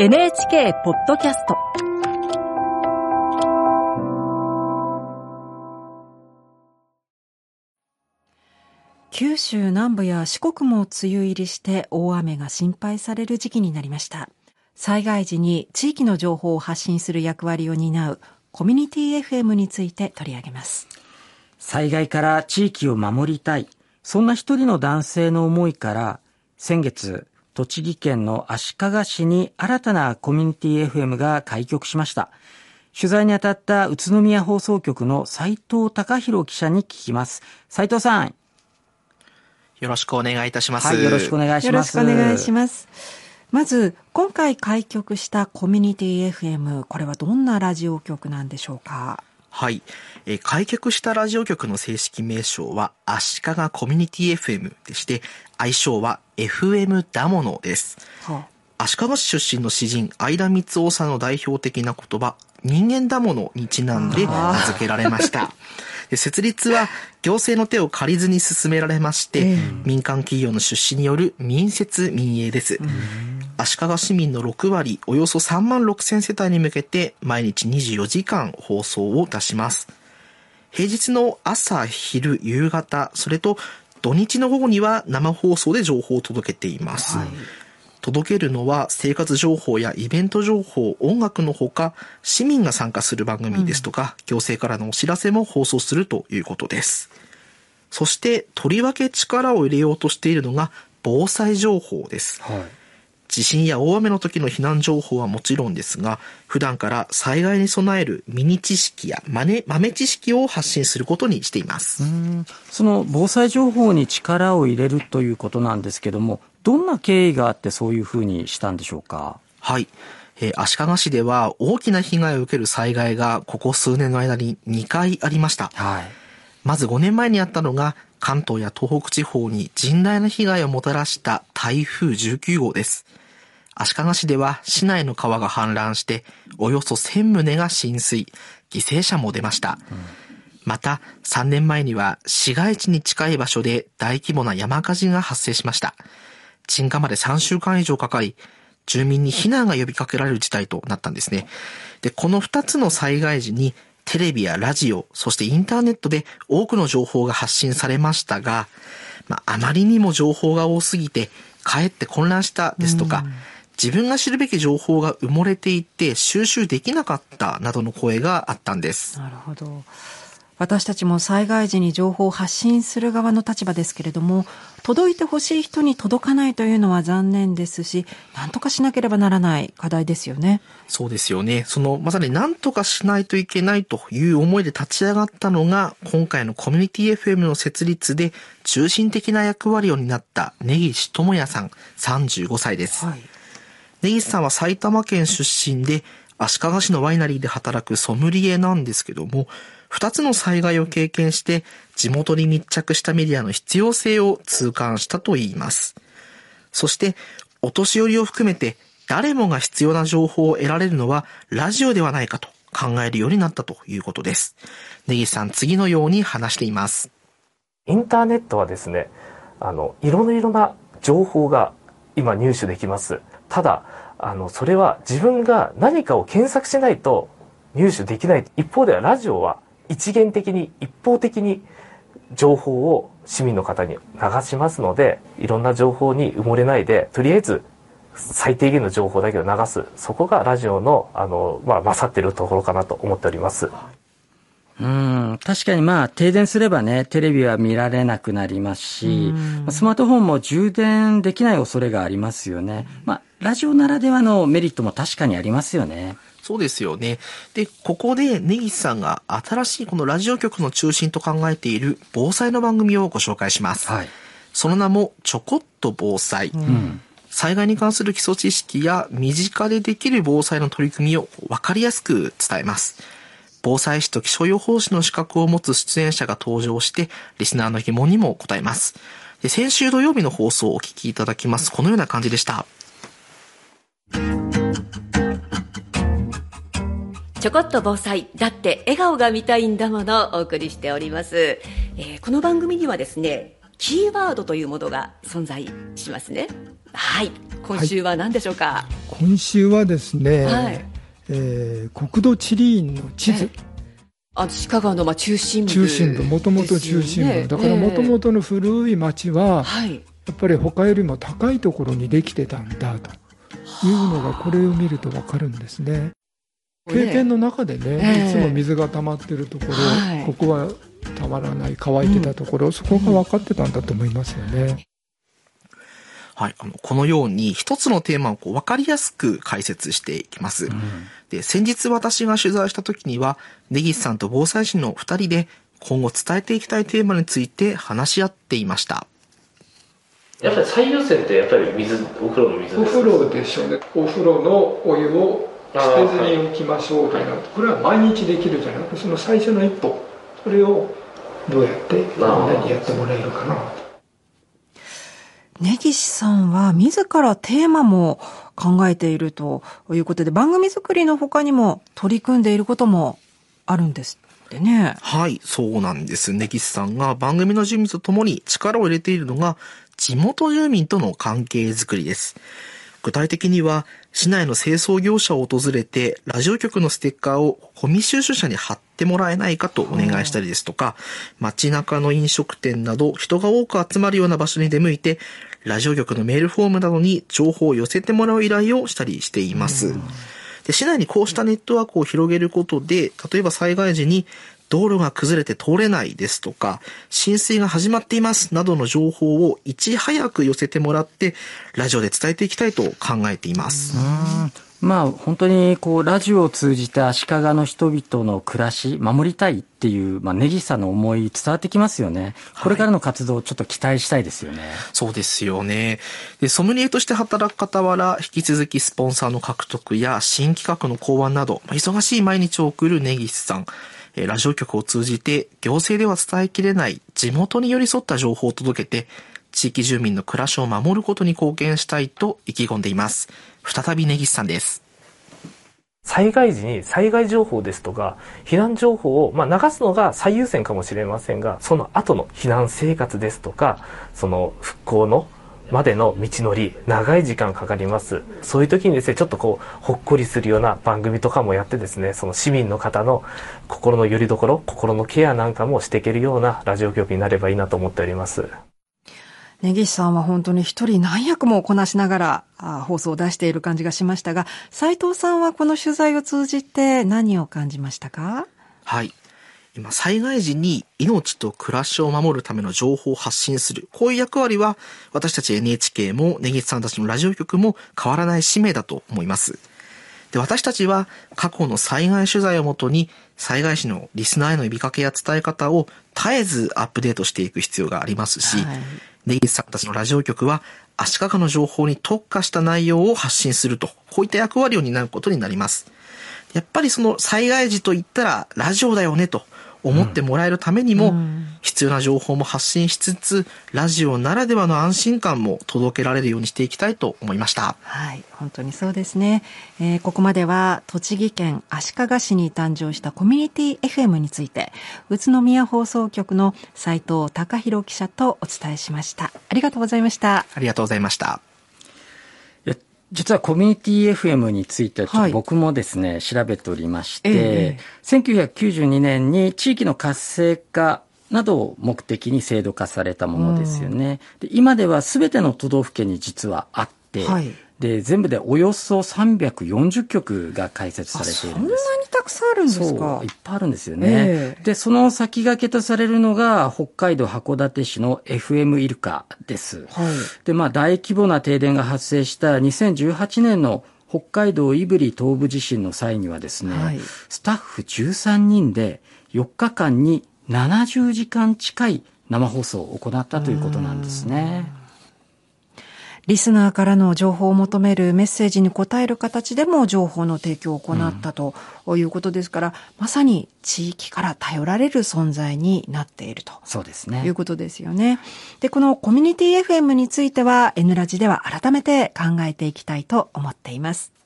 NHK ポッドキャスト。九州南部や四国も梅雨入りして大雨が心配される時期になりました。災害時に地域の情報を発信する役割を担うコミュニティ FM について取り上げます。災害から地域を守りたい。そんな一人の男性の思いから先月栃木県の足利市に新たなコミュニティ FM が開局しました取材に当たった宇都宮放送局の斉藤隆弘記者に聞きます斉藤さんよろしくお願いいたします。はい、よろしくお願いします。よろしくお願いします。まず、今回開局したコミュニティ FM、これはどんなラジオ局なんでしょうか？はい、えー、開局したラジオ局の正式名称は、足利コミュニティ FM でして、愛称は FM ダモノです。はあ、足利市出身の詩人、相田光夫さんの代表的な言葉、人間だものにちなんで名付けられました。設立は行政の手を借りずに進められまして、民間企業の出資による民設民営です。足利市民の6割、およそ3万6千世帯に向けて毎日24時間放送を出します。平日の朝、昼、夕方、それと土日の午後には生放送で情報を届けています。はい届けるのは生活情報やイベント情報、音楽のほか、市民が参加する番組ですとか、うん、行政からのお知らせも放送するということです。そして、とりわけ力を入れようとしているのが、防災情報です。はい地震や大雨の時の避難情報はもちろんですが、普段から災害に備えるミニ知識や豆豆知識を発信することにしています。その防災情報に力を入れるということなんですけども、どんな経緯があってそういうふうにしたんでしょうか？はい。えー、足利市では大きな被害を受ける災害がここ数年の間に2回ありました。はい。まず5年前にあったのが関東や東北地方に甚大な被害をもたらした台風19号です。足利市では市内の川が氾濫しておよそ1000棟が浸水、犠牲者も出ました。また3年前には市街地に近い場所で大規模な山火事が発生しました。鎮火まで3週間以上かかり、住民に避難が呼びかけられる事態となったんですね。で、この2つの災害時にテレビやラジオ、そしてインターネットで多くの情報が発信されましたが、まあ、あまりにも情報が多すぎて、かえって混乱したですとか、自分が知るべき情報が埋もれていて収集できなかったなどの声があったんです。なるほど。私たちも災害時に情報を発信する側の立場ですけれども、届いてほしい人に届かないというのは残念ですし、何とかしなければならない課題ですよね。そうですよね。その、まさに何とかしないといけないという思いで立ち上がったのが、今回のコミュニティ FM の設立で中心的な役割を担った根岸智也さん、35歳です。はい根岸さんは埼玉県出身で、足利市のワイナリーで働くソムリエなんですけども、二つの災害を経験して、地元に密着したメディアの必要性を痛感したといいます。そして、お年寄りを含めて、誰もが必要な情報を得られるのは、ラジオではないかと考えるようになったということです。根岸さん、次のように話しています。インターネットはですね、あの、いろいろな情報が今入手できます。ただ、あの、それは自分が何かを検索しないと入手できない。一方ではラジオは一元的に、一方的に情報を市民の方に流しますので、いろんな情報に埋もれないで、とりあえず最低限の情報だけを流す。そこがラジオの、あの、まあ、勝っているところかなと思っております。うん、確かにまあ停電すればね、テレビは見られなくなりますし、スマートフォンも充電できない恐れがありますよね。まあ、ラジオならではのメリットも確かにありますよね。そうですよね。で、ここで根岸さんが新しいこのラジオ局の中心と考えている防災の番組をご紹介します。はい、その名もちょこっと防災。うん災害に関する基礎知識や身近でできる防災の取り組みを分かりやすく伝えます。防災士と気象予報士の資格を持つ出演者が登場して、リスナーの疑問にも答えます。で先週土曜日の放送をお聞きいただきます。このような感じでした。ちょこっと防災だって笑顔が見たいんだものをお送りしております、えー、この番組にはですねキーワードというものが存在しますね。はい。今週は何でしょうか、はい、今週はですね、はい、えー、国土地理院の地図、あの鹿川のまあ中心部、ね、中心部もともと中心部。だからもともとの古い町は、はい、やっぱり他よりも高いところにできてたんだというのがこれを見ると分かるんですね。経験の中でね、いつも水が溜まってるところ、はい、ここはたまらない乾いてたところ、うん、そこが分かってたんだと思いますよね。はい。あの、このように一つのテーマをこう分かりやすく解説していきます。うん、で、先日私が取材した時には、根岸さんと防災士の二人で今後伝えていきたいテーマについて話し合っていました。やっぱり最優先ってやっぱり水、お風呂の水お風呂でしょうね。お風呂のお湯を捨てずに置きましょうというのは、これは毎日できるじゃなくて、その最初の一歩、それをどうやってみんなにやってもらえるかな？根岸さんは自らテーマも考えているということで、番組作りの他にも取り組んでいることもあるんですってね。はい、そうなんです。根岸さんが番組の準備とともに力を入れているのが、地元住民との関係づくりです。具体的には、市内の清掃業者を訪れて、ラジオ局のステッカーをゴミ収集車に貼ってもらえないかとお願いしたりですとか、街中の飲食店など人が多く集まるような場所に出向いて、ラジオ局のメールフォームなどに情報を寄せてもらう依頼をしたりしています。で市内にこうしたネットワークを広げることで、例えば災害時に道路が崩れて通れないですとか、浸水が始まっていますなどの情報をいち早く寄せてもらって、ラジオで伝えていきたいと考えています。まあ本当にこうラジオを通じて足利の人々の暮らし守りたいっていう、まあ、根岸さんの思い伝わってきますよね。これからの活動をちょっと期待したいですよね。はい、そうですよね。で、ソムリエとして働く傍ら、引き続きスポンサーの獲得や新企画の考案など、忙しい毎日を送る根岸さん。ラジオ局を通じて行政では伝えきれない地元に寄り添った情報を届けて、地域住民の暮らしを守ることに貢献したいと意気込んでいます。再び根岸さんです。災害時に災害情報ですとか、避難情報を、まあ、流すのが最優先かもしれませんが、その後の避難生活ですとか、その復興のまでの道のり、長い時間かかります。そういう時にですね、ちょっとこう、ほっこりするような番組とかもやってですね、その市民の方の心の拠り所、心のケアなんかもしていけるようなラジオ局になればいいなと思っております。根岸さんは本当に一人何役もこなしながら放送を出している感じがしましたが、斉藤さんはこの取材を通じて何を感じましたか？はい。今、災害時に命と暮らしを守るための情報を発信する。こういう役割は、私たち NHK も根岸さんたちのラジオ局も変わらない使命だと思います。で、私たちは過去の災害取材をもとに、災害時のリスナーへの呼びかけや伝え方を絶えずアップデートしていく必要がありますし、はい、根岸さんたちのラジオ局は、足利の情報に特化した内容を発信すると、こういった役割を担うことになります。やっぱりその災害時と言ったらラジオだよねと思ってもらえるためにも、必要な情報も発信しつつ、ラジオならではの安心感も届けられるようにしていきたいと思いました。はい、本当にそうですね。えー、ここまでは栃木県足利市に誕生したコミュニティ FM について、宇都宮放送局の斉藤隆弘記者とお伝えしました。ありがとうございました。ありがとうございました。実はコミュニティ FM については僕もですね、はい、調べておりまして、えー、1992年に地域の活性化などを目的に制度化されたものですよね。で今では全ての都道府県に実はあって、はい、で、全部でおよそ340曲が開設されているんです。そんなにたくさんあるんですか？いっぱいあるんですよね。えー、で、その先駆けとされるのが、北海道函館市の FM イルカです。はい、で、まあ、大規模な停電が発生した2018年の北海道胆振東部地震の際にはですね、はい、スタッフ13人で4日間に70時間近い生放送を行ったということなんですね。リスナーからの情報を求めるメッセージに答える形でも情報の提供を行ったということですから、うん、まさに地域から頼られる存在になっていると。そうですね。いうことですよね。で、このコミュニティ FM については N ラジでは改めて考えていきたいと思っています。